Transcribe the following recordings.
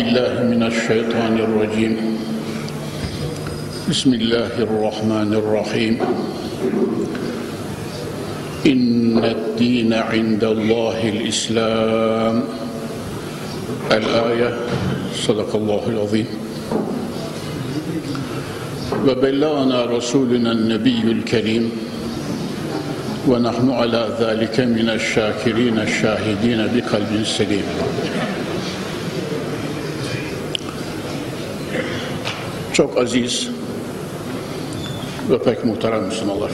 بالله من الشيطان الرجيم. بسم الله الرحمن الرحيم. إن الدين عند الله الإسلام. الآية صدق الله العظيم. وبلغنا رسولنا النبي الكريم. ونحن على ذلك من الشاكرين الشاهدين بقلب سليم. Çok aziz ve pek muhterem Müslümanlar.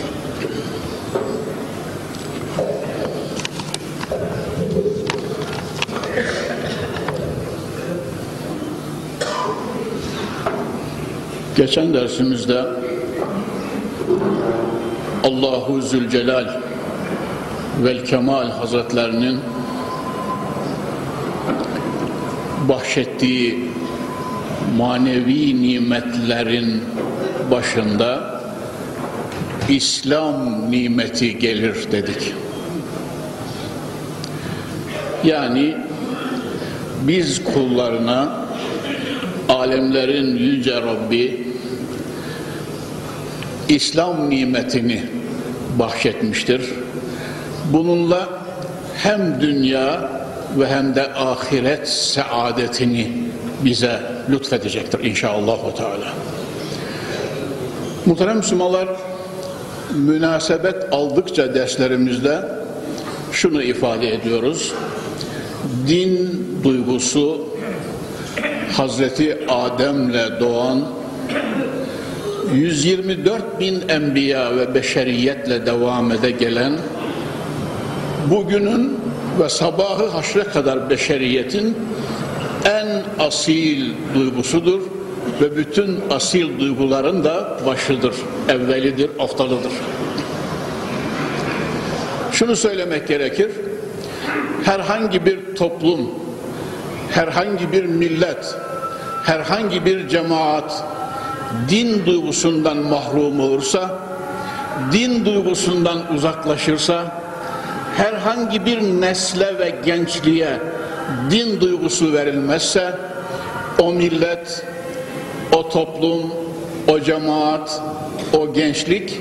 Geçen dersimizde Allahu Zülcelal vel Kemal Hazretlerinin bahşettiği manevi nimetlerin başında İslam nimeti gelir dedik. Yani biz kullarına alemlerin yüce Rabbi İslam nimetini bahşetmiştir. Bununla hem dünya ve hem de ahiret saadetini bize lütfedecektir inşallah. Teala. Muhterem Müslümanlar, münasebet aldıkça derslerimizde şunu ifade ediyoruz. Din duygusu Hazreti Adem'le doğan 124 bin enbiya ve beşeriyetle devam ede gelen bugünün ve sabahı haşre kadar beşeriyetin asil duygusudur ve bütün asil duyguların da başıdır, evvelidir, aftalıdır. Şunu söylemek gerekir, herhangi bir toplum, herhangi bir millet, herhangi bir cemaat din duygusundan mahrum olursa, din duygusundan uzaklaşırsa, herhangi bir nesle ve gençliğe din duygusu verilmezse o millet, o toplum, o cemaat, o gençlik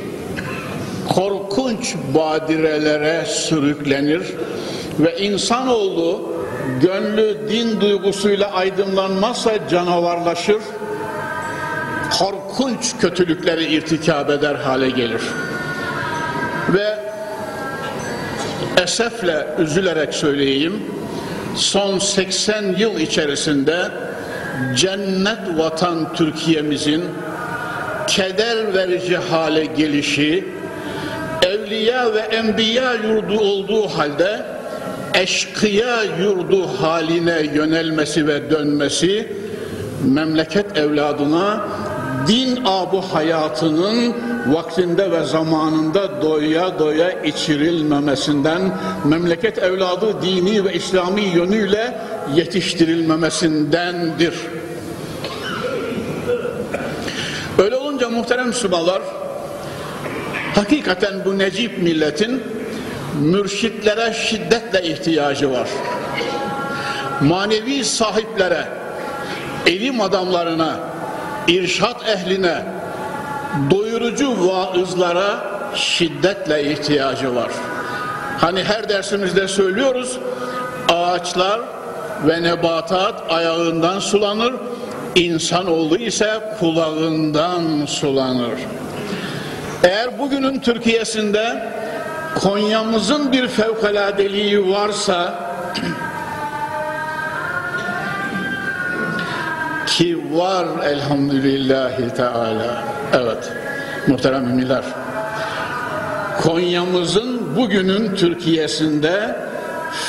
korkunç badirelere sürüklenir ve insanoğlu gönlü din duygusuyla aydınlanmazsa canavarlaşır, korkunç kötülükleri irtikab eder hale gelir. Ve esefle üzülerek söyleyeyim, son 80 yıl içerisinde cennet vatan Türkiye'mizin keder verici hale gelişi, evliya ve enbiya yurdu olduğu halde eşkıya yurdu haline yönelmesi ve dönmesi memleket evladına din abu hayatının vaktinde ve zamanında doya doya içirilmemesinden, memleket evladı dini ve İslami yönüyle yetiştirilmemesindendir. Öyle olunca muhterem Müslümanlar, hakikaten bu necip milletin mürşitlere şiddetle ihtiyacı var. Manevi sahiplere, ilim adamlarına, irşat ehline, doyurucu vaızlara şiddetle ihtiyacı var. Hani her dersimizde söylüyoruz, ağaçlar ve nebatat ayağından sulanır, insanoğlu ise kulağından sulanır. Eğer bugünün Türkiye'sinde Konya'mızın bir fevkaladeliği varsa ki var elhamdülillahi teala. Evet muhterem müminler. Konya'mızın bugünün Türkiye'sinde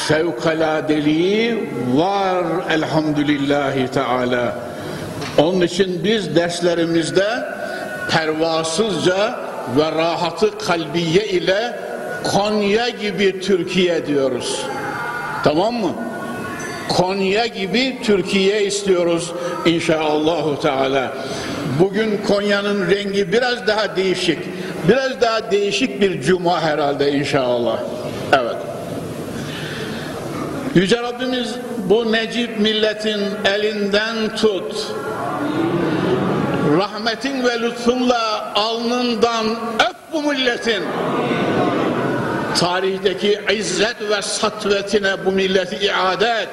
fevkaladeliği var elhamdülillahi teala. Onun için biz derslerimizde pervasızca ve rahatı kalbiye ile Konya gibi Türkiye diyoruz. Tamam mı? Konya gibi Türkiye istiyoruz inşallahü teala. Bugün Konya'nın rengi biraz daha değişik. Biraz daha değişik bir cuma herhalde inşallah. Evet. Yüce Rabbimiz bu necip milletin elinden tut. Rahmetin ve lütfunla alnından öp bu milletin. Tarihteki izzet ve satvetine bu milleti iade et.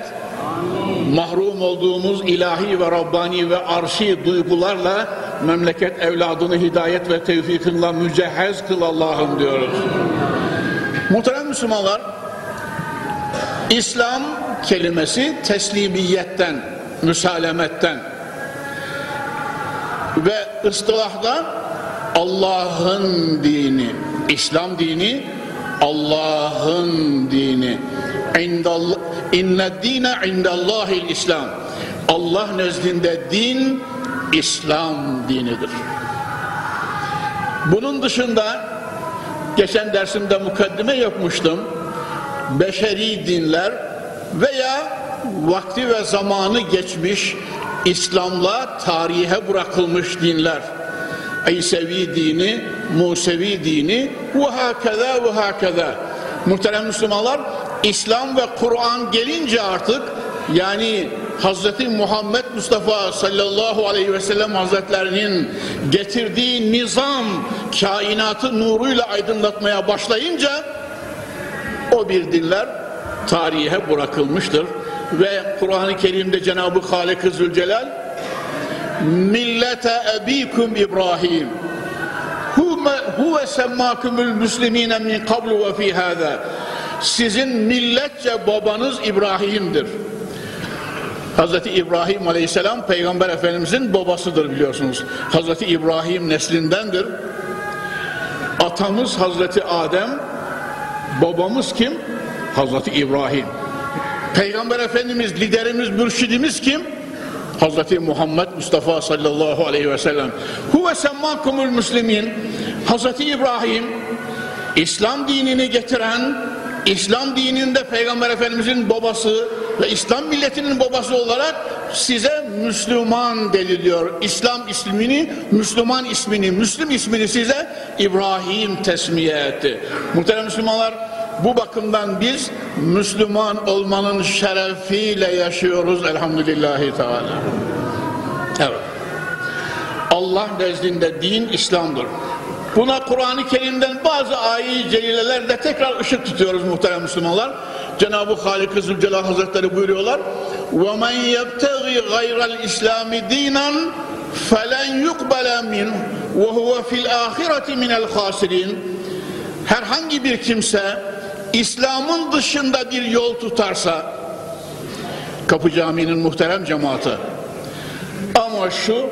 Mahrum olduğumuz ilahi ve Rabbani ve arşi duygularla memleket evladını hidayet ve tevfikinle mücehhez kıl Allah'ım diyoruz. Muhterem Müslümanlar, İslam kelimesi teslimiyetten, müsalemetten ve ıstılahda Allah'ın dini, İslam dini Allah'ın dini. İnne dine indallahil İslam. Allah nezdinde din İslam dinidir. Bunun dışında geçen dersimde mukaddime yapmıştım. Beşeri dinler veya vakti ve zamanı geçmiş İslam'la tarihe bırakılmış dinler. İsevi dini, Musevi dini ve hakeza ve hakeza. Muhterem Müslümanlar, İslam ve Kur'an gelince artık yani Hazreti Muhammed Mustafa sallallahu aleyhi ve sellem Hazretlerinin getirdiği nizam kainatı nuruyla aydınlatmaya başlayınca o bir dinler tarihe bırakılmıştır. Ve Kur'an-ı Kerim'de Cenab-ı Halik-i Zülcelal millete ebikum İbrahim huve semmakumul müslimine min kablu ve fi hâzâ sizin milletçe babanız İbrahim'dir. Hazreti İbrahim Aleyhisselam Peygamber Efendimizin babasıdır biliyorsunuz. Hazreti İbrahim neslindendir. Atamız Hazreti Adem, babamız kim? Hazreti İbrahim. Peygamber Efendimiz, liderimiz, mürşidimiz kim? Hazreti Muhammed Mustafa sallallahu aleyhi ve sellem. Huve semmakumul muslimin. Hazreti İbrahim, İslam dinini getiren, İslam dininde Peygamber Efendimizin babası ve İslam milletinin babası olarak size Müslüman deliliyor. İslam ismini, Müslüman ismini, Müslüm ismini size İbrahim tesmiye etti. Muhterem Müslümanlar bu bakımdan biz Müslüman olmanın şerefiyle yaşıyoruz elhamdülillahi teala. Evet. Allah nezdinde din İslam'dır. Buna Kur'an-ı Kerim'den bazı ayet-i celilelerde tekrar ışık tutuyoruz muhterem Müslümanlar. Cenab-ı Halik-i Zülcelal Hazretleri buyuruyorlar. وَمَنْ يَبْتَغِي غَيْرَ الْإِسْلَامِ دِينًا فَلَنْ يُقْبَلَ مِنْهُ وَهُوَ فِي الْآخِرَةِ مِنَ الْخَاسِرِينَ Herhangi bir kimse İslam'ın dışında bir yol tutarsa Kapı Camii'nin muhterem cemaati ama şu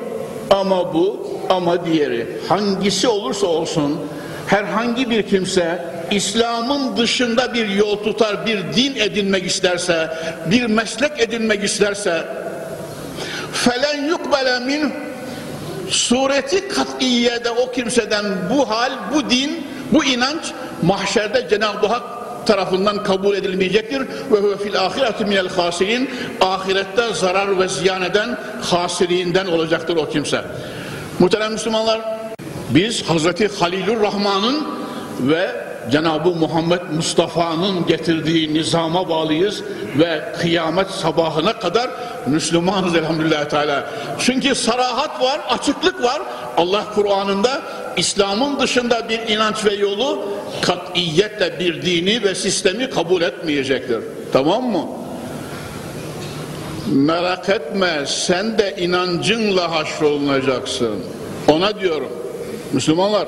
ama bu ama diğeri. Hangisi olursa olsun herhangi bir kimse İslam'ın dışında bir yol tutar, bir din edinmek isterse, bir meslek edinmek isterse felen yukbele min sureti kat'iyede o kimseden bu hal, bu din, bu inanç mahşerde Cenab-ı Hak tarafından kabul edilmeyecektir. Ve huve fil ahireti minel hasirin ahirette zarar ve ziyan eden hasirinden olacaktır o kimse. Muhterem Müslümanlar biz Hazreti Halilur Rahman'ın ve Cenab-ı Muhammed Mustafa'nın getirdiği nizama bağlıyız ve kıyamet sabahına kadar Müslümanız elhamdülillah teala. Çünkü sarahat var, açıklık var. Allah Kur'an'ında İslam'ın dışında bir inanç ve yolu katiyetle bir dini ve sistemi kabul etmeyecektir. Tamam mı? Merak etme sen de inancınla haşrolunacaksın. Ona diyorum. Müslümanlar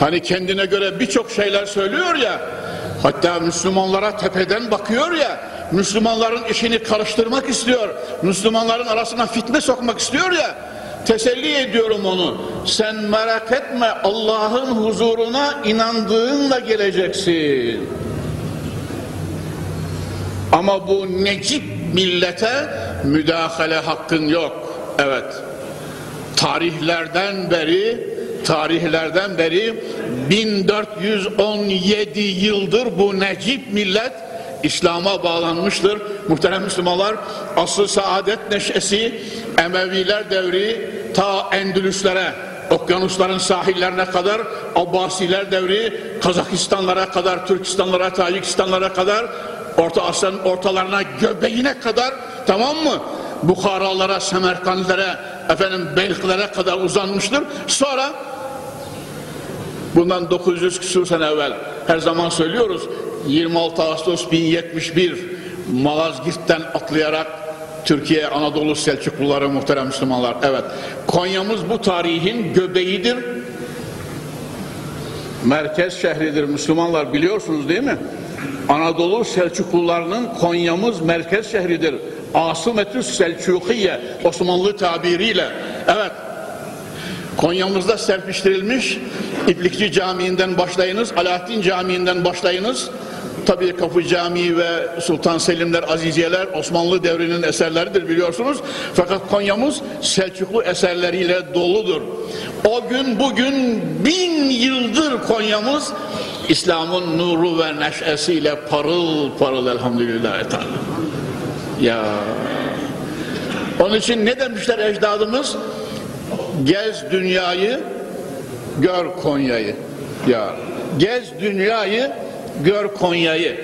hani kendine göre birçok şeyler söylüyor ya hatta Müslümanlara tepeden bakıyor ya Müslümanların işini karıştırmak istiyor. Müslümanların arasına fitne sokmak istiyor ya teselli ediyorum onu. Sen merak etme Allah'ın huzuruna inandığınla geleceksin. Ama bu necip millete müdahale hakkın yok. Evet. Tarihlerden beri tarihlerden beri 1417 yıldır bu necip millet İslam'a bağlanmıştır. Muhterem Müslümanlar asıl saadet neşesi Emeviler devri ta Endülüslere okyanusların sahillerine kadar Abbasiler devri Kazakistanlara kadar Türkistanlara Tacikistanlara kadar Orta Asya'nın ortalarına göbeğine kadar tamam mı? Bukharalara, Semerkandlere, efendim Belklere kadar uzanmıştır. Sonra bundan 900 küsur sene evvel her zaman söylüyoruz 26 Ağustos 1071 Malazgirt'ten atlayarak Türkiye Anadolu Selçukluları muhterem Müslümanlar. Evet. Konya'mız bu tarihin göbeğidir. Merkez şehridir Müslümanlar biliyorsunuz değil mi? Anadolu Selçuklularının Konya'mız merkez şehridir. Asımetüs Selçukiye Osmanlı tabiriyle. Evet. Konya'mızda serpiştirilmiş İplikçi Camii'nden başlayınız, Alaaddin Camii'nden başlayınız. Tabii Kapı Camii ve Sultan Selimler, Aziziyeler Osmanlı devrinin eserleridir biliyorsunuz. Fakat Konya'mız Selçuklu eserleriyle doludur. O gün bugün bin yıldır Konya'mız İslam'ın nuru ve neşesiyle parıl parıl elhamdülillah. Ya onun için ne demişler ecdadımız? Gez dünyayı, gör Konya'yı. Ya gez dünyayı, gör Konya'yı.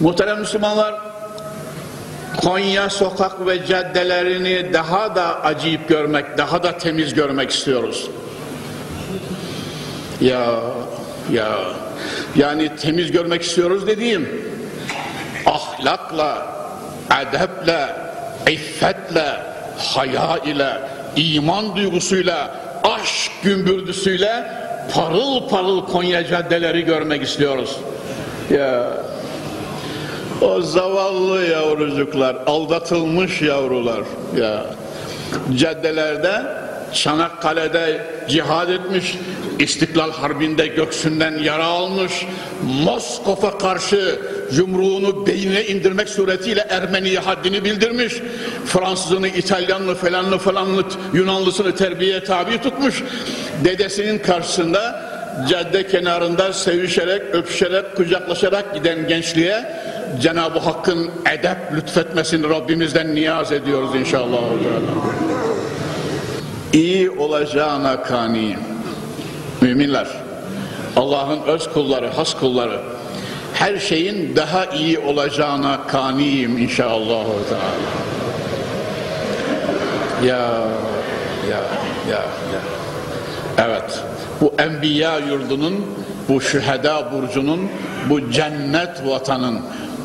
Muhterem Müslümanlar, Konya sokak ve caddelerini daha da acayip görmek, daha da temiz görmek istiyoruz. Ya, ya, yani temiz görmek istiyoruz dediğim, ahlakla, edeple, iffetle, haya ile, iman duygusuyla, aşk gümbürdüsüyle parıl parıl Konya caddeleri görmek istiyoruz. Ya o zavallı yavrucuklar, aldatılmış yavrular ya caddelerde Çanakkale'de cihad etmiş, İstiklal Harbi'nde göksünden yara almış, Moskova karşı yumruğunu beynine indirmek suretiyle Ermeniye haddini bildirmiş, Fransızını, İtalyanlı, falanlı falanlı, Yunanlısını terbiye tabi tutmuş, dedesinin karşısında cadde kenarında sevişerek, öpüşerek, kucaklaşarak giden gençliğe Cenab-ı Hakk'ın edep lütfetmesini Rabbimizden niyaz ediyoruz inşallah. İyi olacağına kaniyim. Müminler, Allah'ın öz kulları, has kulları, her şeyin daha iyi olacağına kaniyim inşallah. Ya, ya, ya, ya. Evet, bu enbiya yurdunun, bu şüheda burcunun, bu cennet vatanın,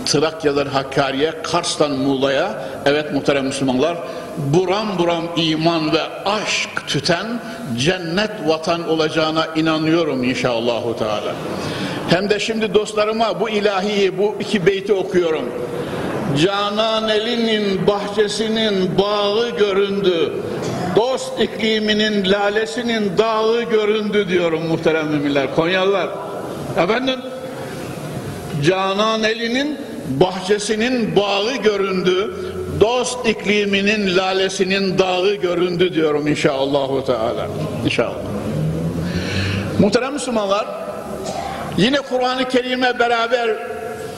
Trakya'dan Hakkari'ye, Kars'tan Muğla'ya, evet muhterem Müslümanlar, buram buram iman ve aşk tüten cennet vatan olacağına inanıyorum inşallahü teala. Hem de şimdi dostlarıma bu ilahiyi, bu iki beyti okuyorum. Canan elinin bahçesinin bağı göründü. Dost ikliminin lalesinin dağı göründü diyorum muhterem müminler. Konyalılar. Efendim Canan elinin bahçesinin bağı göründü. Dost ikliminin lalesinin dağı göründü diyorum inşallah Teala. İnşallah. Muhterem Müslümanlar yine Kur'an-ı Kerim'e beraber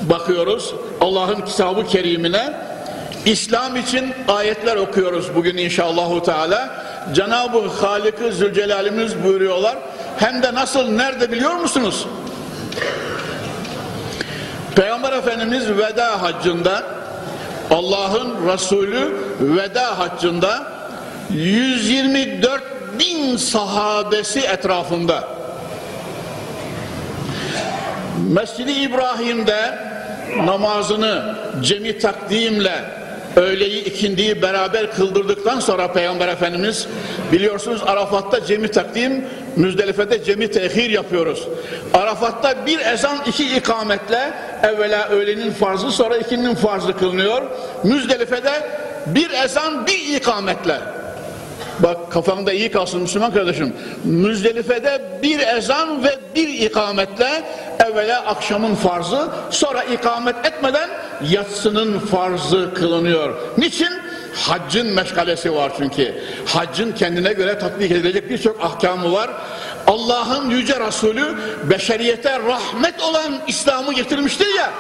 bakıyoruz. Allah'ın kitabı kerimine İslam için ayetler okuyoruz bugün inşallah Teala. Cenab-ı Halık-ı Zülcelal'imiz buyuruyorlar. Hem de nasıl nerede biliyor musunuz? Peygamber Efendimiz veda haccında Allah'ın Resulü veda haccında 124 bin sahabesi etrafında. Mescid-i İbrahim'de namazını cemi takdimle öğleyi ikindiyi beraber kıldırdıktan sonra Peygamber Efendimiz biliyorsunuz Arafat'ta cemi takdim Müzdelife'de cemi tehir yapıyoruz. Arafat'ta bir ezan iki ikametle evvela öğlenin farzı sonra ikinin farzı kılınıyor. Müzdelife'de bir ezan bir ikametle Bak kafanda iyi kalsın Müslüman kardeşim. Müzdelife'de bir ezan ve bir ikametle evvela akşamın farzı sonra ikamet etmeden yatsının farzı kılınıyor. Niçin? Haccın meşgalesi var çünkü. Haccın kendine göre tatbik edilecek birçok ahkamı var. Allah'ın yüce Resulü beşeriyete rahmet olan İslam'ı getirmiştir ya.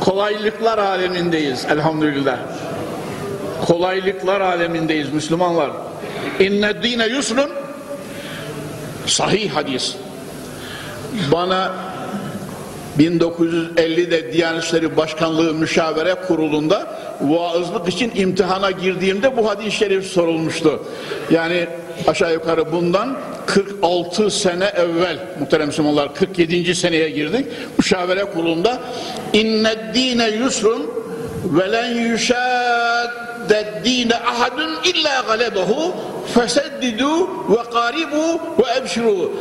Kolaylıklar alemindeyiz elhamdülillah. Kolaylıklar alemindeyiz Müslümanlar. İnne dine yusrun sahih hadis. Bana 1950'de Diyanet İşleri Başkanlığı Müşavere Kurulu'nda vaazlık için imtihana girdiğimde bu hadis-i şerif sorulmuştu. Yani aşağı yukarı bundan 46 sene evvel muhterem Müslümanlar 47. seneye girdik. Müşavere Kurulu'nda inne dine yusrun ve len yüşadded galebehu feseddidu ve karibu ve ebşiru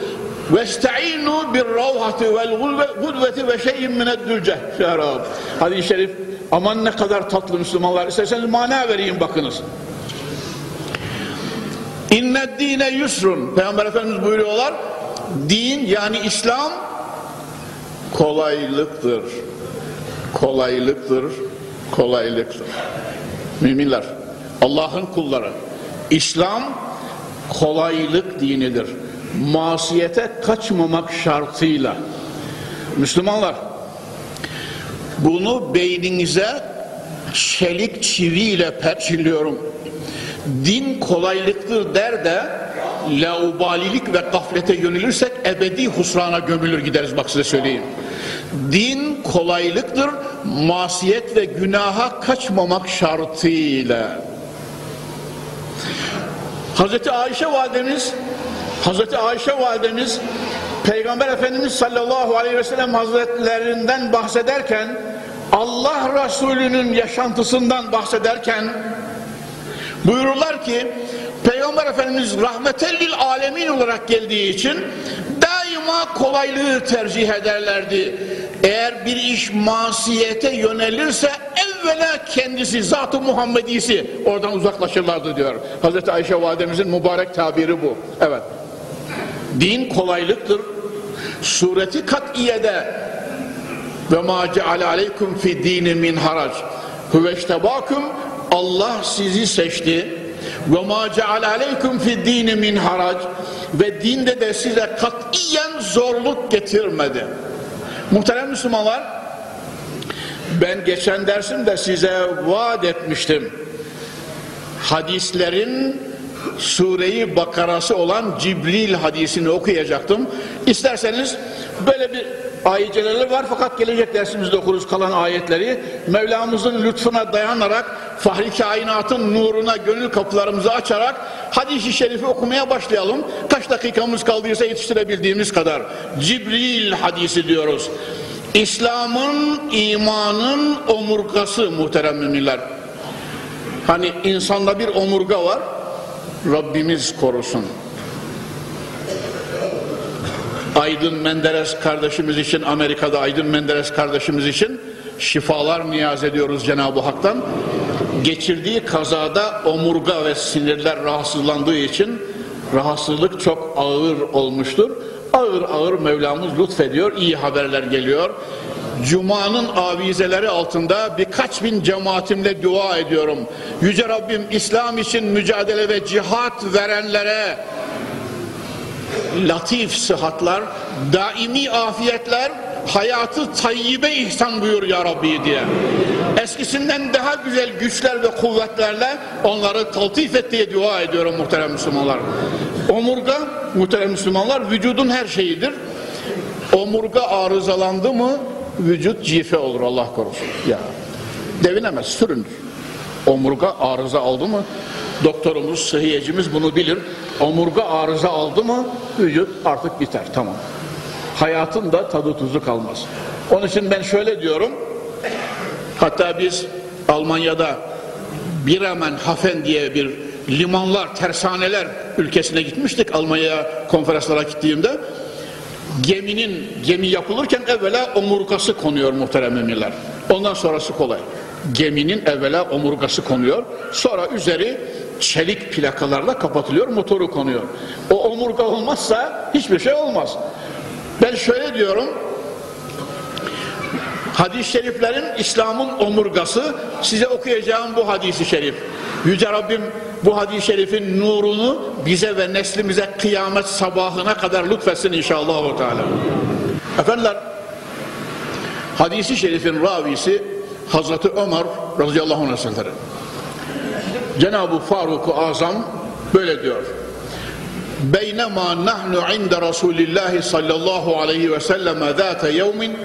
Vesta'inu bir ravhati vel gudveti ve şeyin mineddülce. Şerab. Hadis-i şerif aman ne kadar tatlı Müslümanlar. İsterseniz mana vereyim bakınız. İnne dine yusrun. Peygamber Efendimiz buyuruyorlar. Din yani İslam kolaylıktır. Kolaylıktır. Kolaylıktır. Müminler, Allah'ın kulları. İslam kolaylık dinidir. Masiyete kaçmamak şartıyla. Müslümanlar bunu beyninize çelik çiviyle perçinliyorum. Din kolaylıktır der de laubalilik ve gaflete yönelirsek ebedi husrana gömülür gideriz bak size söyleyeyim. Din kolaylıktır masiyet ve günaha kaçmamak şartıyla. Hazreti Ayşe validemiz Hazreti Ayşe validemiz Peygamber Efendimiz sallallahu aleyhi ve sellem hazretlerinden bahsederken Allah Resulü'nün yaşantısından bahsederken buyururlar ki Peygamber Efendimiz rahmetellil alemin olarak geldiği için daima kolaylığı tercih ederlerdi. Eğer bir iş masiyete yönelirse evvela kendisi zat-ı Muhammedisi oradan uzaklaşırlardı diyor. Hazreti Ayşe validemizin mübarek tabiri bu. Evet. Din kolaylıktır. Sureti kat'iyede ve ma ceale aleykum fi dini min harac huveştebakum Allah sizi seçti ve ma ceale aleykum fi dini min harac ve dinde de size katiyen zorluk getirmedi. Muhterem Müslümanlar ben geçen dersimde size vaat etmiştim. Hadislerin sureyi Bakarası olan Cibril hadisini okuyacaktım. İsterseniz böyle bir ayetleri var fakat gelecek dersimizde okuruz kalan ayetleri. Mevlamızın lütfuna dayanarak fahri kainatın nuruna gönül kapılarımızı açarak hadisi şerifi okumaya başlayalım. Kaç dakikamız kaldıysa yetiştirebildiğimiz kadar. Cibril hadisi diyoruz. İslam'ın, imanın omurgası muhterem müminler. Hani insanda bir omurga var. Rabbimiz korusun. Aydın Menderes kardeşimiz için Amerika'da Aydın Menderes kardeşimiz için şifalar niyaz ediyoruz Cenab-ı Hak'tan. Geçirdiği kazada omurga ve sinirler rahatsızlandığı için rahatsızlık çok ağır olmuştur. Ağır ağır Mevlamız lütfediyor, iyi haberler geliyor. Cuma'nın avizeleri altında birkaç bin cemaatimle dua ediyorum. Yüce Rabbim İslam için mücadele ve cihat verenlere latif sıhhatlar, daimi afiyetler, hayatı tayyibe ihsan buyur ya Rabbi diye. Eskisinden daha güzel güçler ve kuvvetlerle onları taltif et diye dua ediyorum muhterem Müslümanlar. Omurga muhterem Müslümanlar vücudun her şeyidir. Omurga arızalandı mı vücut cife olur Allah korusun. Ya devinemez, sürünür. Omurga arıza aldı mı doktorumuz, sıhhiyecimiz bunu bilir. Omurga arıza aldı mı vücut artık biter tamam. Hayatın da tadı tuzu kalmaz. Onun için ben şöyle diyorum. Hatta biz Almanya'da Biremen Hafen diye bir limanlar, tersaneler ülkesine gitmiştik Almanya'ya konferanslara gittiğimde geminin gemi yapılırken evvela omurgası konuyor muhterem emirler. Ondan sonrası kolay. Geminin evvela omurgası konuyor. Sonra üzeri çelik plakalarla kapatılıyor, motoru konuyor. O omurga olmazsa hiçbir şey olmaz. Ben şöyle diyorum. Hadis-i şeriflerin İslam'ın omurgası size okuyacağım bu hadisi şerif. Yüce Rabbim bu hadis-i şerifin nurunu bize ve neslimize kıyamet sabahına kadar lütfetsin inşallah. Teala. Efendiler hadisi şerifin ravisi Hazreti Ömer radıyallahu anh hazretleri. Cenab-ı Faruk-u Azam böyle diyor. Beynema nahnu inde Resulillahi sallallahu aleyhi ve selleme zâte yevmin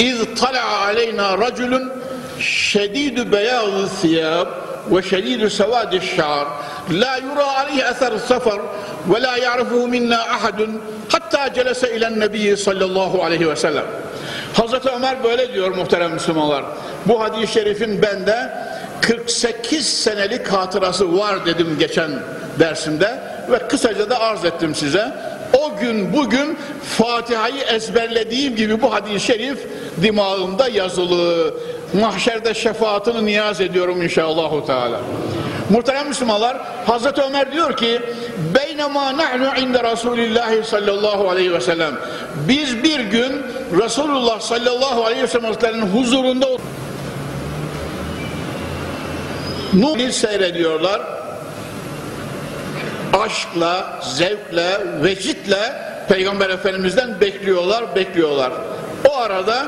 iz tala'a aleyna raculun şedidü beyazı thiyab ve şedidü sevadi şar la yura aleyhi eser sefer ve la ya'rifuhu minna ahadun hatta celese ilen nebiyyi sallallahu aleyhi ve sellem Hazreti Ömer böyle diyor muhterem Müslümanlar bu hadis-i şerifin bende 48 senelik hatırası var dedim geçen dersimde ve kısaca da arz ettim size. O gün bugün Fatiha'yı ezberlediğim gibi bu hadis-i şerif dimağımda yazılı. Mahşerde şefaatini niyaz ediyorum inşallah. Teala. Muhterem Müslümanlar Hazreti Ömer diyor ki Beynema nahnu inde Resulillahi sallallahu aleyhi ve sellem Biz bir gün Resulullah sallallahu aleyhi ve sellem'in huzurunda Nur seyrediyorlar. Aşkla, zevkle, vecitle Peygamber Efendimiz'den bekliyorlar, bekliyorlar. O arada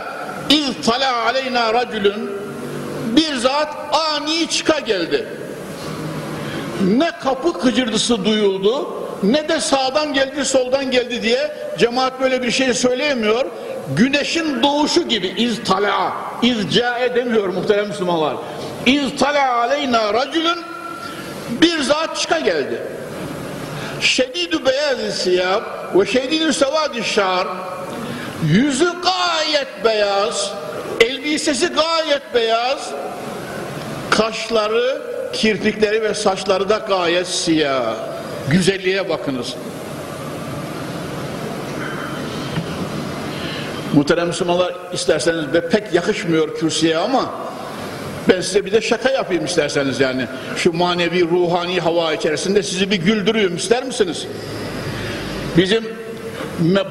İz tala aleyna racülün bir zat ani çıka geldi. Ne kapı kıcırdısı duyuldu, ne de sağdan geldi, soldan geldi diye cemaat böyle bir şey söyleyemiyor. Güneşin doğuşu gibi iz tala, iz cae demiyor muhterem Müslümanlar. İz tala aleyna racülün bir zat çıka geldi. Şedidü beyaz siyab ve şedidü sevadi şar. Yüzü gayet beyaz elbisesi gayet beyaz. Kaşları kirpikleri ve saçları da gayet siyah. Güzelliğe bakınız. Muhterem Müslümanlar isterseniz ve pek yakışmıyor kürsüye ama ben size bir de şaka yapayım isterseniz yani. Şu manevi ruhani hava içerisinde sizi bir güldürüyorum ister misiniz? Bizim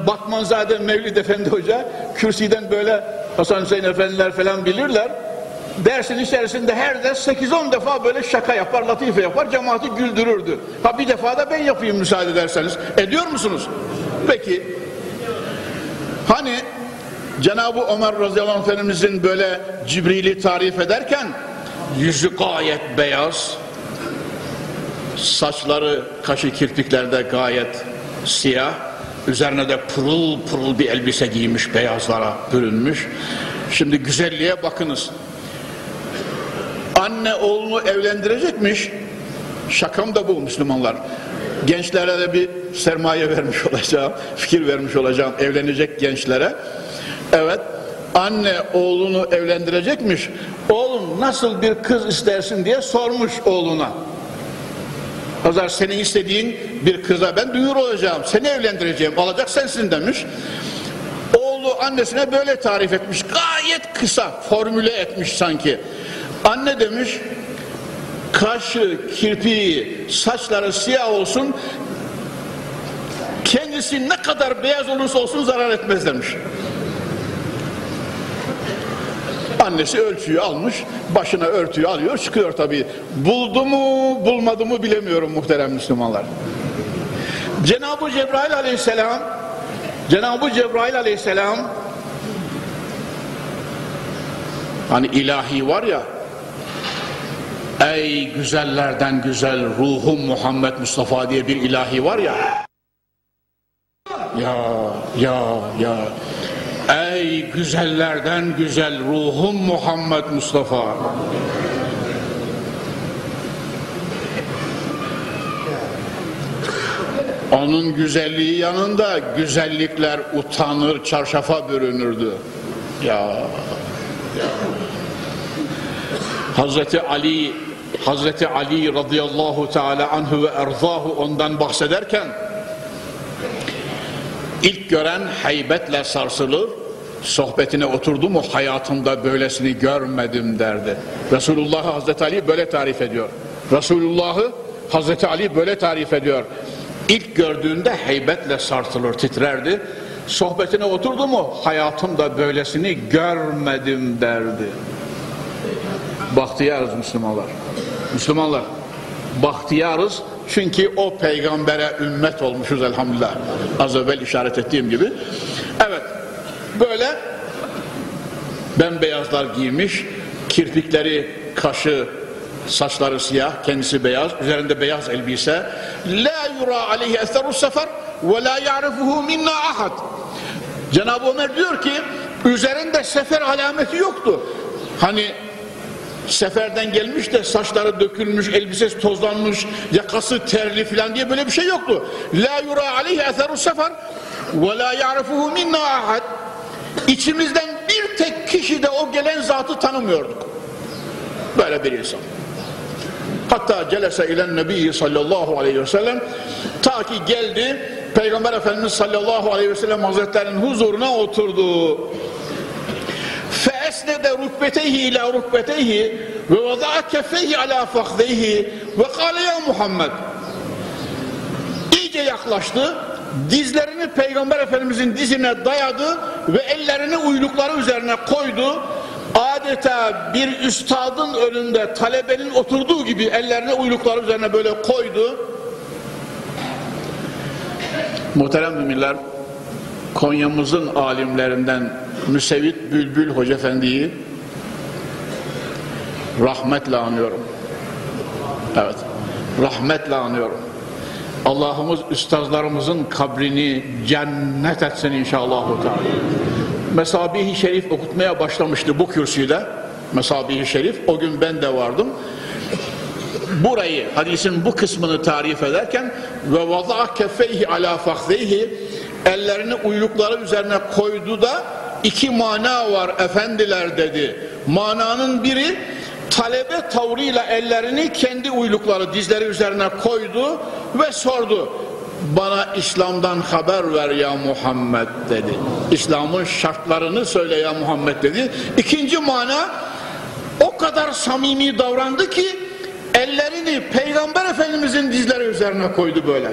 Batmanzade Mevlid Efendi Hoca kürsüden böyle Hasan Hüseyin Efendiler falan bilirler. Dersin içerisinde her ders 8-10 defa böyle şaka yapar, latife yapar, cemaati güldürürdü. Ha bir defa da ben yapayım müsaade ederseniz. Ediyor musunuz? Peki. Hani Cenab-ı Ömer radıyallahu anh Efendimizin böyle Cibril'i tarif ederken yüzü gayet beyaz saçları kaşı kirpiklerde gayet siyah üzerine de pırıl pırıl bir elbise giymiş beyazlara bürünmüş. Şimdi güzelliğe bakınız. Anne oğlunu evlendirecekmiş. Şakam da bu Müslümanlar. Gençlere de bir sermaye vermiş olacağım fikir vermiş olacağım evlenecek gençlere Evet, anne oğlunu evlendirecekmiş. Oğlum nasıl bir kız istersin diye sormuş oğluna. Hazar senin istediğin bir kıza ben duyur olacağım. Seni evlendireceğim. Alacak sensin demiş. Oğlu annesine böyle tarif etmiş. Gayet kısa formüle etmiş sanki. Anne demiş kaşı, kirpiği, saçları siyah olsun kendisi ne kadar beyaz olursa olsun zarar etmez demiş. Annesi ölçüyü almış, başına örtüyü alıyor, çıkıyor tabii. Buldu mu, bulmadı mı bilemiyorum muhterem Müslümanlar. Cenab-ı Cebrail aleyhisselam, Cenab-ı Cebrail aleyhisselam, hani ilahi var ya, ey güzellerden güzel ruhum Muhammed Mustafa diye bir ilahi var ya, ya, ya, ya, Ey güzellerden güzel ruhum Muhammed Mustafa. Onun güzelliği yanında güzellikler utanır, çarşafa bürünürdü. Ya, ya. Hazreti Ali Hazreti Ali radıyallahu teala anhu ve erzahu ondan bahsederken ilk gören haybetle sarsılır sohbetine oturdu mu hayatımda böylesini görmedim derdi. Resulullah'ı Hazreti Ali böyle tarif ediyor. Resulullah'ı Hazreti Ali böyle tarif ediyor. İlk gördüğünde heybetle sarsılır, titrerdi. sohbetine oturdu mu hayatımda böylesini görmedim derdi. Bahtiyarız Müslümanlar. Müslümanlar bahtiyarız çünkü o peygambere ümmet olmuşuz elhamdülillah. Az evvel işaret ettiğim gibi. Evet böyle bembeyazlar giymiş, kirpikleri, kaşı, saçları siyah, kendisi beyaz, üzerinde beyaz elbise. La yura aleyhi eserus sefer ve la ya'rifuhu minna ahad. Cenab-ı Ömer diyor ki üzerinde sefer alameti yoktu. Hani seferden gelmiş de saçları dökülmüş, elbisesi tozlanmış, yakası terli filan diye böyle bir şey yoktu. La yura aleyhi eserus sefer ve la ya'rifuhu minna ahad. İçimizden bir tek kişi de o gelen zatı tanımıyorduk. Böyle bir insan. Hatta celese ilen nebi sallallahu aleyhi ve sellem ta ki geldi Peygamber Efendimiz sallallahu aleyhi ve sellem hazretlerinin huzuruna oturdu esnede rukbeteyhi ila rukbeteyhi ve vaza'a keffeyhi ala fakhdeyhi ve kâle ya Muhammed. İyice yaklaştı dizlerini Peygamber Efendimizin dizine dayadı ve ellerini uylukları üzerine koydu. Adeta bir üstadın önünde talebenin oturduğu gibi ellerini uylukları üzerine böyle koydu. Muhterem müminler Konya'mızın alimlerinden Müsevit Bülbül Hoca Efendi'yi rahmetle anıyorum. Evet, rahmetle anıyorum. Allah'ımız üstazlarımızın kabrini cennet etsin inşallah. Mesabihi Şerif okutmaya başlamıştı bu kürsüyle. Mesabihi Şerif. O gün ben de vardım. Burayı, hadisin bu kısmını tarif ederken ve vaza kefeyhi ala fakhzeyhi ellerini uylukları üzerine koydu da iki mana var efendiler dedi. Mananın biri talebe tavrıyla ellerini kendi uylukları dizleri üzerine koydu ve sordu. Bana İslam'dan haber ver ya Muhammed dedi. İslam'ın şartlarını söyle ya Muhammed dedi. İkinci mana o kadar samimi davrandı ki ellerini Peygamber Efendimizin dizleri üzerine koydu böyle.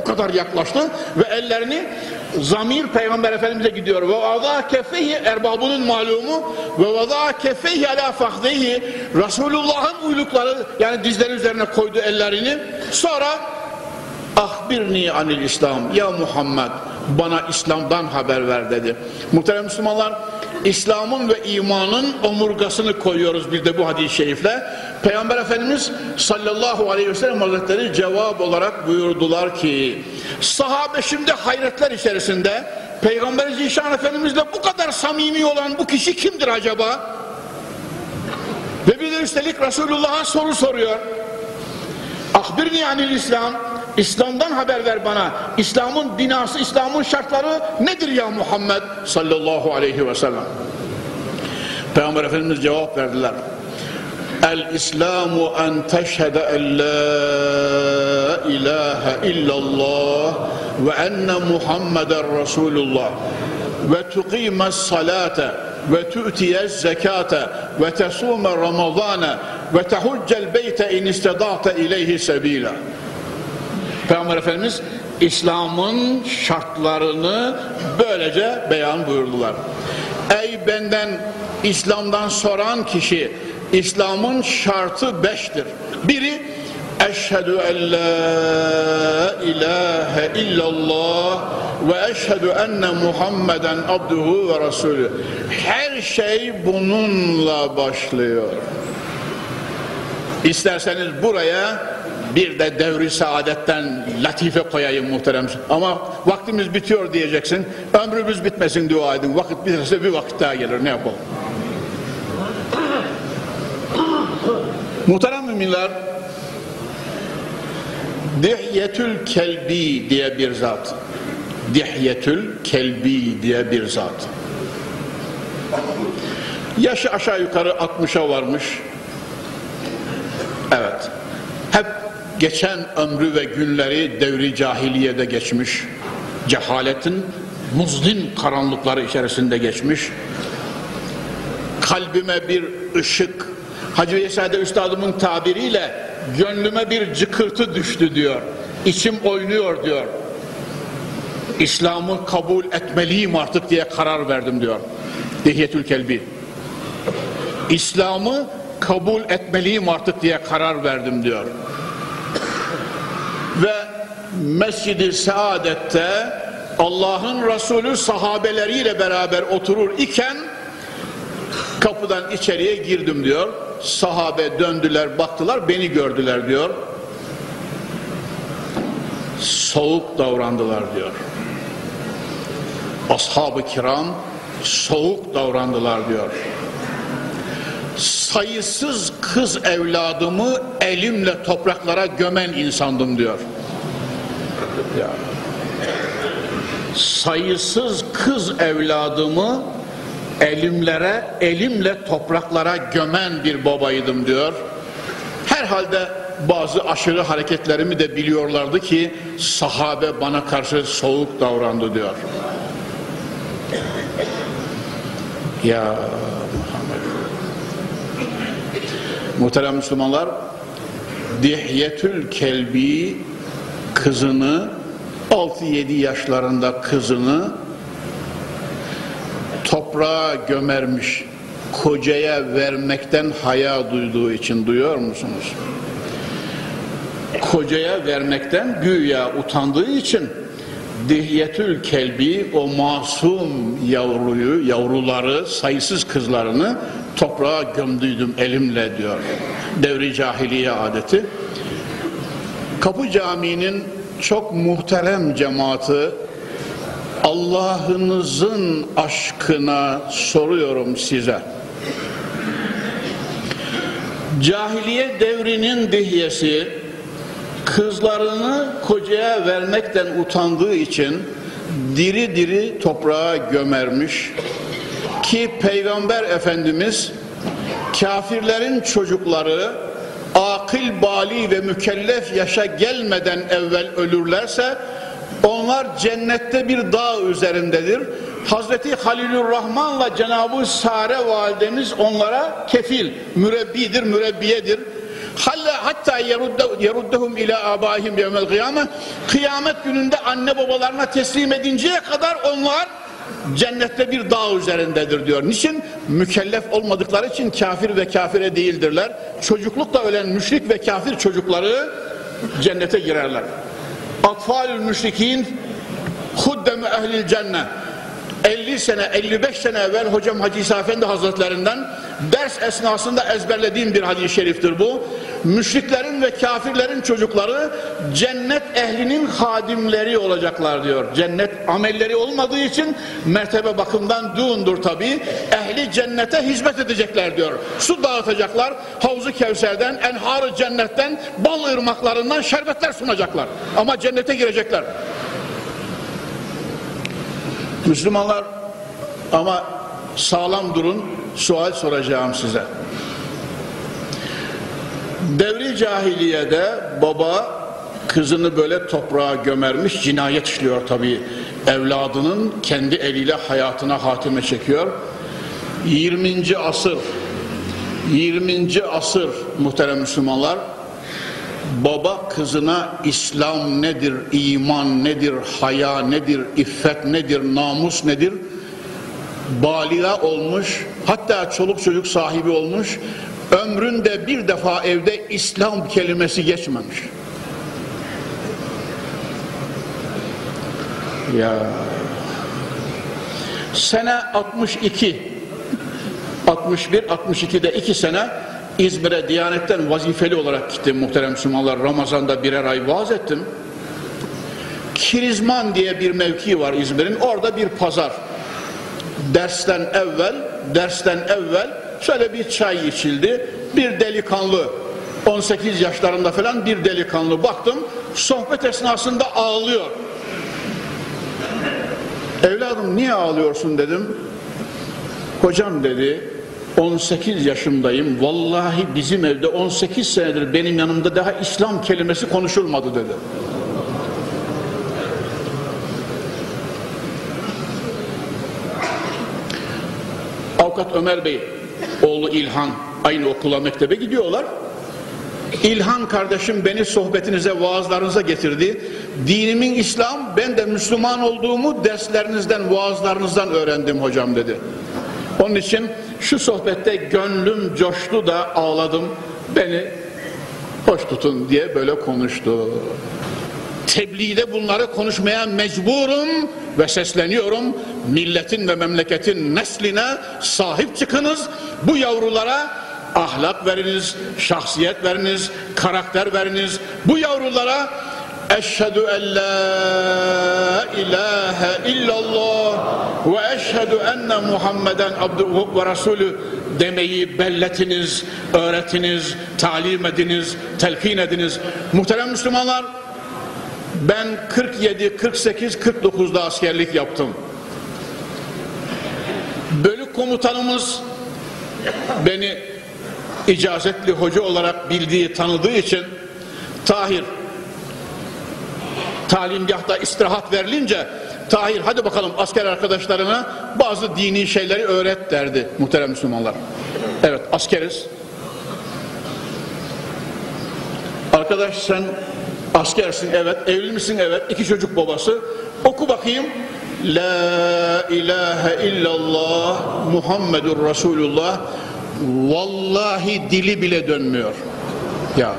O kadar yaklaştı ve ellerini zamir Peygamber Efendimiz'e gidiyor. Ve vada kefehi erbabının malumu ve vada kefehi ala fahdehi Resulullah'ın uylukları yani dizleri üzerine koydu ellerini. Sonra ahbirni anil İslam ya Muhammed bana İslam'dan haber ver dedi. Muhterem Müslümanlar İslam'ın ve imanın omurgasını koyuyoruz bir de bu hadis-i şerifle. Peygamber Efendimiz sallallahu aleyhi ve sellem hazretleri cevap olarak buyurdular ki sahabe şimdi hayretler içerisinde Peygamber Zişan Efendimizle bu kadar samimi olan bu kişi kimdir acaba? Ve bir de üstelik Resulullah'a soru soruyor. Ahbirni anil İslam İslam'dan haber ver bana. İslam'ın binası, İslam'ın şartları nedir ya Muhammed sallallahu aleyhi ve sellem? Peygamber Efendimiz cevap verdiler. El İslamu en teşhede en la ilahe illallah ve enne Muhammeden Resulullah ve tuqimes salate ve tu'tiyez zekate ve tesume ramazane ve tehuccel beyte in istedate ileyhi sebila. Peygamber Efendimiz İslam'ın şartlarını böylece beyan buyurdular. Ey benden İslam'dan soran kişi İslam'ın şartı beştir. Biri Eşhedü en la ilahe illallah ve eşhedü enne Muhammeden abduhu ve resulü. Her şey bununla başlıyor. İsterseniz buraya bir de devri saadetten latife koyayım muhterem. Ama vaktimiz bitiyor diyeceksin. Ömrümüz bitmesin dua edin. Vakit biterse bir vakit daha gelir. Ne yapalım? Muhterem müminler Dihyetül Kelbi diye bir zat. Dihyetül Kelbi diye bir zat. Yaşı aşağı yukarı 60'a varmış. Evet. Hep geçen ömrü ve günleri devri cahiliyede geçmiş. Cehaletin muzlin karanlıkları içerisinde geçmiş. Kalbime bir ışık, Hacı Esade Üstadımın tabiriyle gönlüme bir cıkırtı düştü diyor. İçim oynuyor diyor. İslam'ı kabul etmeliyim artık diye karar verdim diyor. Dihyetül Kelbi. İslam'ı kabul etmeliyim artık diye karar verdim diyor. Ve Mescid-i Saadet'te Allah'ın Resulü sahabeleriyle beraber oturur iken kapıdan içeriye girdim diyor. Sahabe döndüler baktılar beni gördüler diyor. Soğuk davrandılar diyor. Ashab-ı kiram soğuk davrandılar diyor. Sayısız kız evladımı elimle topraklara gömen insandım diyor. Ya. Sayısız kız evladımı elimlere, elimle topraklara gömen bir babaydım diyor. Herhalde bazı aşırı hareketlerimi de biliyorlardı ki sahabe bana karşı soğuk davrandı diyor. Ya. Muhterem Müslümanlar, Dihyetül Kelbi kızını 6-7 yaşlarında kızını toprağa gömermiş kocaya vermekten haya duyduğu için duyuyor musunuz? Kocaya vermekten güya utandığı için Dihyetül Kelbi o masum yavruyu, yavruları, sayısız kızlarını toprağa gömdüydüm elimle diyor. Devri cahiliye adeti. Kapı Camii'nin çok muhterem cemaati Allah'ınızın aşkına soruyorum size. Cahiliye devrinin dihyesi kızlarını kocaya vermekten utandığı için diri diri toprağa gömermiş ki Peygamber Efendimiz kafirlerin çocukları akıl bali ve mükellef yaşa gelmeden evvel ölürlerse onlar cennette bir dağ üzerindedir. Hazreti Halilur Rahman'la Cenab-ı Sare validemiz onlara kefil, mürebbidir, mürebbiyedir. Hatta yeruddehum ila abaihim yevmel kıyame kıyamet gününde anne babalarına teslim edinceye kadar onlar cennette bir dağ üzerindedir diyor. Niçin? Mükellef olmadıkları için kafir ve kafire değildirler. Çocuklukta ölen müşrik ve kafir çocukları cennete girerler. Atfalül müşrikin huddeme ehlil cennet 50 sene 55 sene evvel hocam Hacı İsa Efendi Hazretlerinden ders esnasında ezberlediğim bir hadis-i şeriftir bu. Müşriklerin ve kafirlerin çocukları cennet ehlinin hadimleri olacaklar diyor. Cennet amelleri olmadığı için mertebe bakımdan düğündür tabi. Ehli cennete hizmet edecekler diyor. Su dağıtacaklar. Havzu Kevser'den, enhar cennetten, bal ırmaklarından şerbetler sunacaklar. Ama cennete girecekler. Müslümanlar ama sağlam durun sual soracağım size. Devri cahiliyede baba kızını böyle toprağa gömermiş cinayet işliyor tabi evladının kendi eliyle hayatına hatime çekiyor 20. asır 20. asır muhterem Müslümanlar baba kızına İslam nedir, iman nedir, haya nedir, iffet nedir, namus nedir? Baliga olmuş, hatta çoluk çocuk sahibi olmuş, ömründe bir defa evde İslam kelimesi geçmemiş. Ya sene 62 61 62'de iki sene İzmir'e Diyanet'ten vazifeli olarak gittim muhterem Müslümanlar. Ramazan'da birer ay vaaz ettim. Kirizman diye bir mevki var İzmir'in. Orada bir pazar. Dersten evvel, dersten evvel şöyle bir çay içildi. Bir delikanlı 18 yaşlarında falan bir delikanlı baktım. Sohbet esnasında ağlıyor. Evladım niye ağlıyorsun dedim. Hocam dedi 18 yaşındayım. Vallahi bizim evde 18 senedir benim yanımda daha İslam kelimesi konuşulmadı dedi. Avukat Ömer Bey, oğlu İlhan aynı okula mektebe gidiyorlar. İlhan kardeşim beni sohbetinize, vaazlarınıza getirdi. Dinimin İslam, ben de Müslüman olduğumu derslerinizden, vaazlarınızdan öğrendim hocam dedi. Onun için şu sohbette gönlüm coştu da ağladım. Beni hoş tutun diye böyle konuştu. Tebliğde bunları konuşmaya mecburum ve sesleniyorum. Milletin ve memleketin nesline sahip çıkınız. Bu yavrulara ahlak veriniz, şahsiyet veriniz, karakter veriniz. Bu yavrulara Eşhedü en la ilahe illallah ve eşhedü enne Muhammeden abduhu ve rasulü demeyi belletiniz, öğretiniz, talim ediniz, telkin ediniz. Muhterem Müslümanlar, ben 47, 48, 49'da askerlik yaptım. Bölük komutanımız beni icazetli hoca olarak bildiği, tanıdığı için Tahir talimgahta istirahat verilince Tahir hadi bakalım asker arkadaşlarına bazı dini şeyleri öğret derdi muhterem Müslümanlar. Evet askeriz. Arkadaş sen askersin evet, evli misin evet, iki çocuk babası. Oku bakayım. La ilahe illallah Muhammedur Resulullah Vallahi dili bile dönmüyor. Ya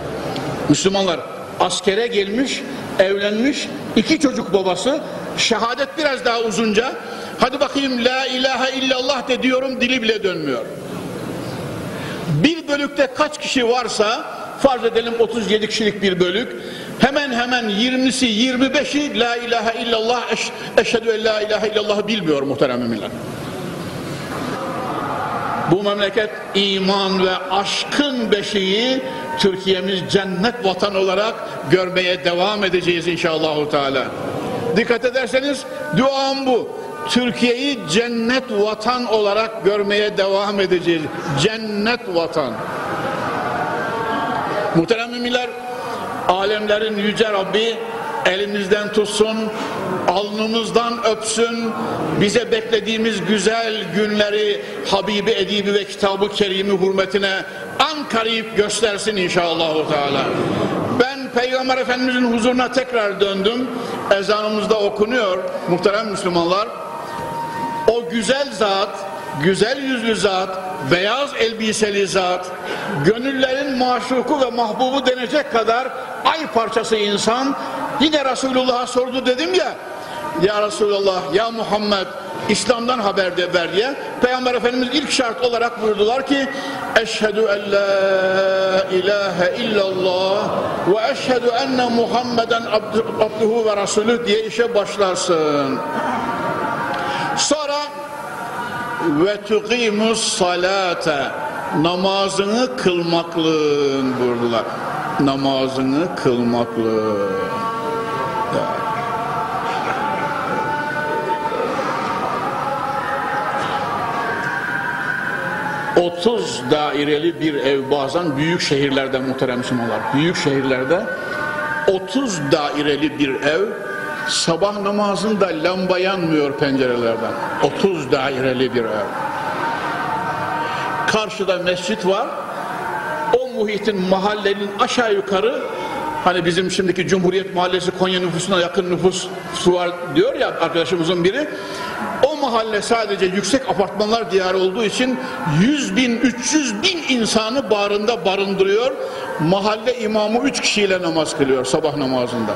Müslümanlar askere gelmiş, evlenmiş, iki çocuk babası, şehadet biraz daha uzunca. Hadi bakayım la ilahe illallah de diyorum dili bile dönmüyor. Bir bölükte kaç kişi varsa farz edelim 37 kişilik bir bölük hemen hemen 20'si 25'i la ilahe illallah eş, eşhedü en la ilahe illallah bilmiyor muhterem müminler. Bu memleket iman ve aşkın beşiği Türkiye'miz cennet vatan olarak görmeye devam edeceğiz inşallah. Teala. Dikkat ederseniz duam bu. Türkiye'yi cennet vatan olarak görmeye devam edeceğiz. Cennet vatan. Muhterem müminler, alemlerin yüce Rabbi elimizden tutsun, alnımızdan öpsün, bize beklediğimiz güzel günleri Habibi Edibi ve Kitabı Kerim'i hürmetine an karip göstersin inşallah. Ben Peygamber Efendimizin huzuruna tekrar döndüm. Ezanımızda okunuyor muhterem Müslümanlar. O güzel zat, güzel yüzlü zat, beyaz elbiseli zat, gönüllerin maşuku ve mahbubu denecek kadar ay parçası insan, yine Resulullah'a sordu dedim ya, ya Resulallah, ya Muhammed, İslam'dan haber de ver diye. Peygamber Efendimiz ilk şart olarak buyurdular ki, Eşhedü en la ilahe illallah ve eşhedü enne Muhammeden abduhu ve Resulü diye işe başlarsın. Sonra ve tuqimus salate namazını kılmaklığın buyurdular. Namazını kılmaklığın. Otuz daireli bir ev bazen büyük şehirlerde muhterem Müslümanlar. Büyük şehirlerde 30 daireli bir ev sabah namazında lamba yanmıyor pencerelerden. 30 daireli bir ev. Karşıda mescit var. O muhitin mahallenin aşağı yukarı hani bizim şimdiki Cumhuriyet Mahallesi Konya nüfusuna yakın nüfus var diyor ya arkadaşımızın biri. O mahalle sadece yüksek apartmanlar diyarı olduğu için 100 bin, 300 bin insanı barında barındırıyor. Mahalle imamı 3 kişiyle namaz kılıyor sabah namazında.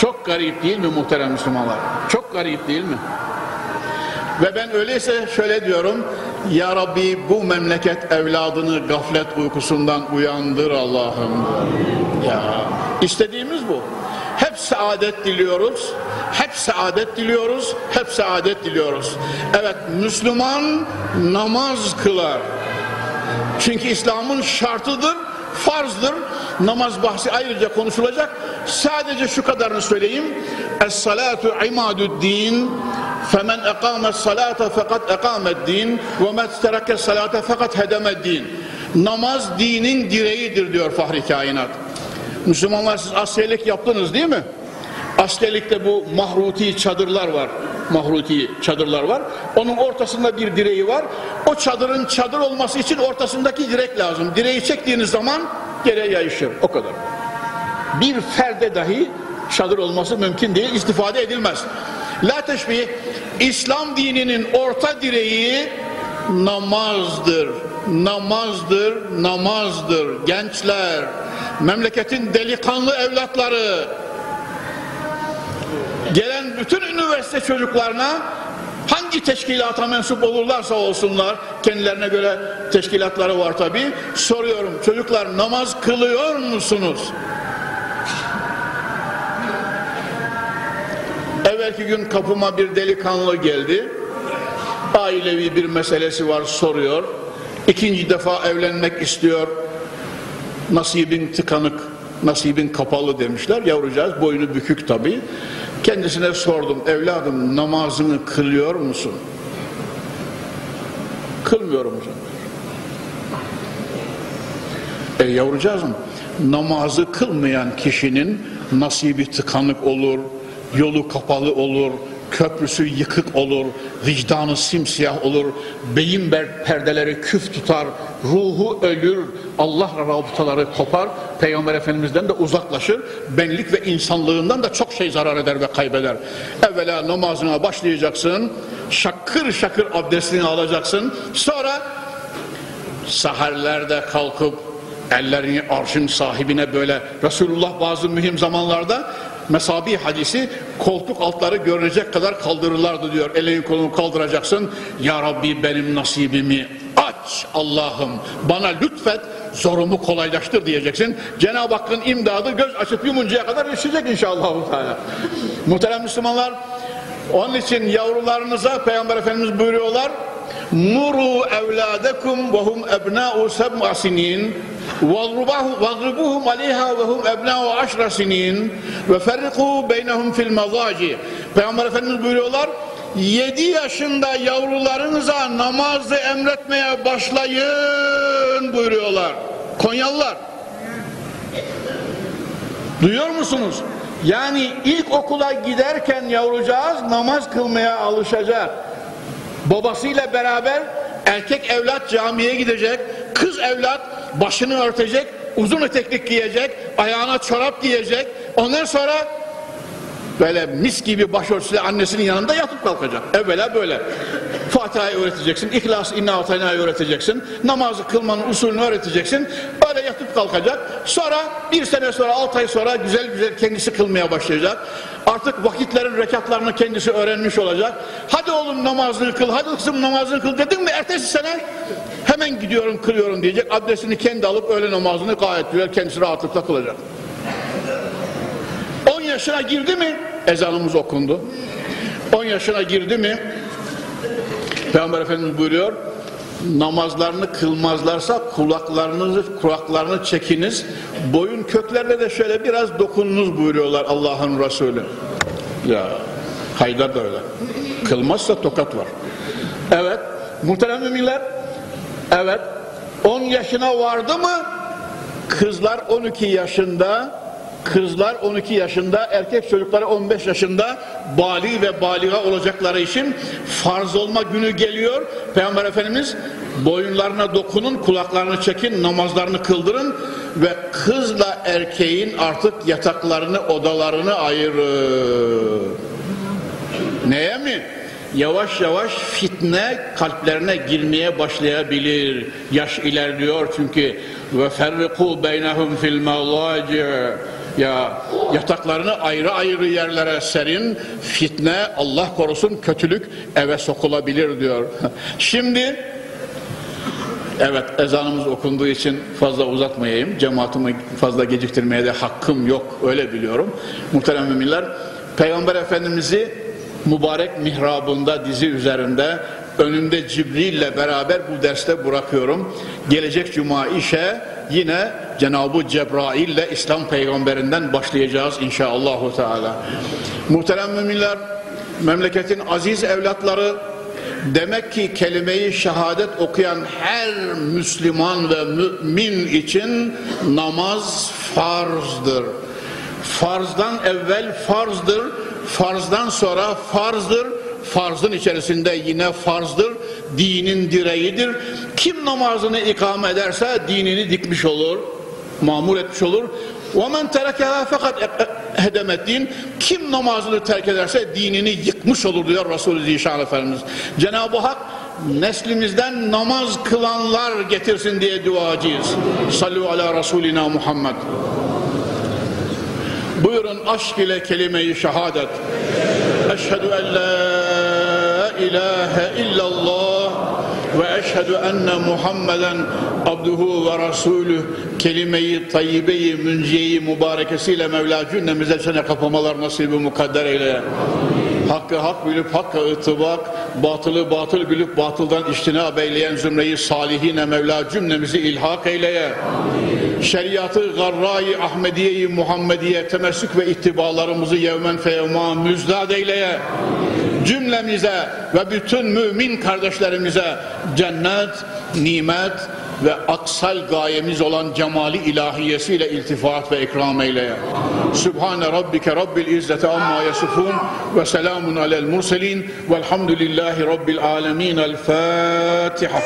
Çok garip değil mi muhterem Müslümanlar? Çok garip değil mi? Ve ben öyleyse şöyle diyorum. Ya Rabbi bu memleket evladını gaflet uykusundan uyandır Allah'ım. Ya istediğimiz bu. Hep saadet diliyoruz. Hep saadet diliyoruz. Hep saadet diliyoruz. Evet Müslüman namaz kılar. Çünkü İslam'ın şartıdır, farzdır. Namaz bahsi ayrıca konuşulacak. Sadece şu kadarını söyleyeyim. Es-salatu imadu'd-din فَمَنْ اَقَامَ الصَّلَاةَ فَقَدْ اَقَامَ الدِّينِ وَمَنْ تَرَكَ الصَّلَاةَ فَقَدْ هَدَمَ الدِّينِ Namaz dinin direğidir diyor Fahri Kainat. Müslümanlar siz askerlik yaptınız değil mi? Askerlikte bu mahruti çadırlar var. Mahruti çadırlar var. Onun ortasında bir direği var. O çadırın çadır olması için ortasındaki direk lazım. Direği çektiğiniz zaman yere yayışır. O kadar. Bir ferde dahi çadır olması mümkün değil. istifade edilmez. La teşbih İslam dininin orta direği namazdır. Namazdır, namazdır. Gençler, memleketin delikanlı evlatları, gelen bütün üniversite çocuklarına hangi teşkilata mensup olurlarsa olsunlar, kendilerine göre teşkilatları var tabi. Soruyorum çocuklar namaz kılıyor musunuz? Evvelki gün kapıma bir delikanlı geldi. Ailevi bir meselesi var soruyor. İkinci defa evlenmek istiyor. Nasibin tıkanık, nasibin kapalı demişler. Yavrucağız boynu bükük tabi. Kendisine sordum evladım namazını kılıyor musun? Kılmıyorum hocam. E yavrucağızım namazı kılmayan kişinin nasibi tıkanık olur, yolu kapalı olur, köprüsü yıkık olur, vicdanı simsiyah olur, beyin perdeleri küf tutar, ruhu ölür, Allah rabıtaları kopar, Peygamber Efendimiz'den de uzaklaşır, benlik ve insanlığından da çok şey zarar eder ve kaybeder. Evvela namazına başlayacaksın, şakır şakır abdestini alacaksın, sonra saharlerde kalkıp ellerini arşın sahibine böyle Resulullah bazı mühim zamanlarda Mesabi hadisi koltuk altları görünecek kadar kaldırırlardı diyor. Elini kolunu kaldıracaksın. Ya Rabbi benim nasibimi aç Allah'ım. Bana lütfet zorumu kolaylaştır diyeceksin. Cenab-ı Hakk'ın imdadı göz açıp yumuncaya kadar yaşayacak inşallah. Muhterem Müslümanlar onun için yavrularınıza Peygamber Efendimiz buyuruyorlar Muru evladekum ve hum ebna'u seb'a sinin واضربوهم عليها وهم ebnâ عشر سنين ve ferriku beynehum fil mazaci Peygamber Efendimiz buyuruyorlar 7 yaşında yavrularınıza namazı emretmeye başlayın buyuruyorlar Konyalılar duyuyor musunuz? Yani ilk okula giderken yavrucağız namaz kılmaya alışacak babasıyla beraber erkek evlat camiye gidecek kız evlat başını örtecek, uzun eteklik giyecek, ayağına çorap giyecek. Ondan sonra böyle mis gibi başörtüsüyle annesinin yanında yatıp kalkacak. Evvela böyle. Fatiha'yı öğreteceksin, İhlas, İnna Atayna'yı öğreteceksin, namazı kılmanın usulünü öğreteceksin, öyle yatıp kalkacak. Sonra bir sene sonra, altı ay sonra güzel güzel kendisi kılmaya başlayacak. Artık vakitlerin rekatlarını kendisi öğrenmiş olacak. Hadi oğlum namazını kıl, hadi kızım namazını kıl dedin mi ertesi sene hemen gidiyorum kılıyorum diyecek. Adresini kendi alıp öğle namazını gayet güzel kendisi rahatlıkla kılacak. 10 yaşına girdi mi ezanımız okundu. 10 yaşına girdi mi Peygamber Efendimiz buyuruyor namazlarını kılmazlarsa kulaklarınızı kulaklarını çekiniz boyun köklerine de şöyle biraz dokununuz buyuruyorlar Allah'ın Resulü. Ya Haydar da öyle. Kılmazsa tokat var. Evet muhterem müminler evet 10 yaşına vardı mı kızlar 12 yaşında Kızlar 12 yaşında, erkek çocukları 15 yaşında bali ve baliga olacakları için farz olma günü geliyor. Peygamber Efendimiz boyunlarına dokunun, kulaklarını çekin, namazlarını kıldırın ve kızla erkeğin artık yataklarını, odalarını ayırın. Neye mi? Yavaş yavaş fitne kalplerine girmeye başlayabilir. Yaş ilerliyor çünkü ve ferriku beynehum fil madaci ya yataklarını ayrı ayrı yerlere serin fitne Allah korusun kötülük eve sokulabilir diyor. Şimdi evet ezanımız okunduğu için fazla uzatmayayım. Cemaatimi fazla geciktirmeye de hakkım yok öyle biliyorum. Muhterem müminler Peygamber Efendimiz'i mübarek mihrabında dizi üzerinde önümde Cibril ile beraber bu derste bırakıyorum. Gelecek cuma işe yine Cenab-ı Cebrail ile İslam peygamberinden başlayacağız inşallahü teala. Muhterem müminler, memleketin aziz evlatları demek ki kelimeyi şehadet okuyan her Müslüman ve mümin için namaz farzdır. Farzdan evvel farzdır, farzdan sonra farzdır, farzın içerisinde yine farzdır, dinin direğidir. Kim namazını ikame ederse dinini dikmiş olur, mamur etmiş olur. وَمَنْ تَرَكَهَا fakat hedemet din. Kim namazını terk ederse dinini yıkmış olur diyor Resulü Zişan Efendimiz. Cenab-ı Hak neslimizden namaz kılanlar getirsin diye duacıyız. Sallu ala Resulina Muhammed. Buyurun aşk ile kelime-i şehadet. Eşhedü en la ilahe illallah eşhedü enne Muhammeden abduhu ve rasulü kelime-i tayyibe-i münciye-i mübarekesiyle Mevla cünnemize sene kapamalar nasibi mukadder eyle. Hakkı hak bilip hakka ıtibak, batılı batıl bilip batıldan iştinab eyleyen zümreyi salihine Mevla cümlemizi ilhak eyleye. Şeriatı garra-i Ahmediye-i Muhammediye temessük ve ittibalarımızı yevmen feyevma müzdad eyleye. Cümlemize ve bütün mümin kardeşlerimize cennet, nimet ve aksal gayemiz olan cemali ilahiyesiyle iltifat ve ikram eyleye. Sübhane Rabbike Rabbil İzzete amma yasifun ve selamun alel murselin velhamdülillahi Rabbil alemin. El Fatiha.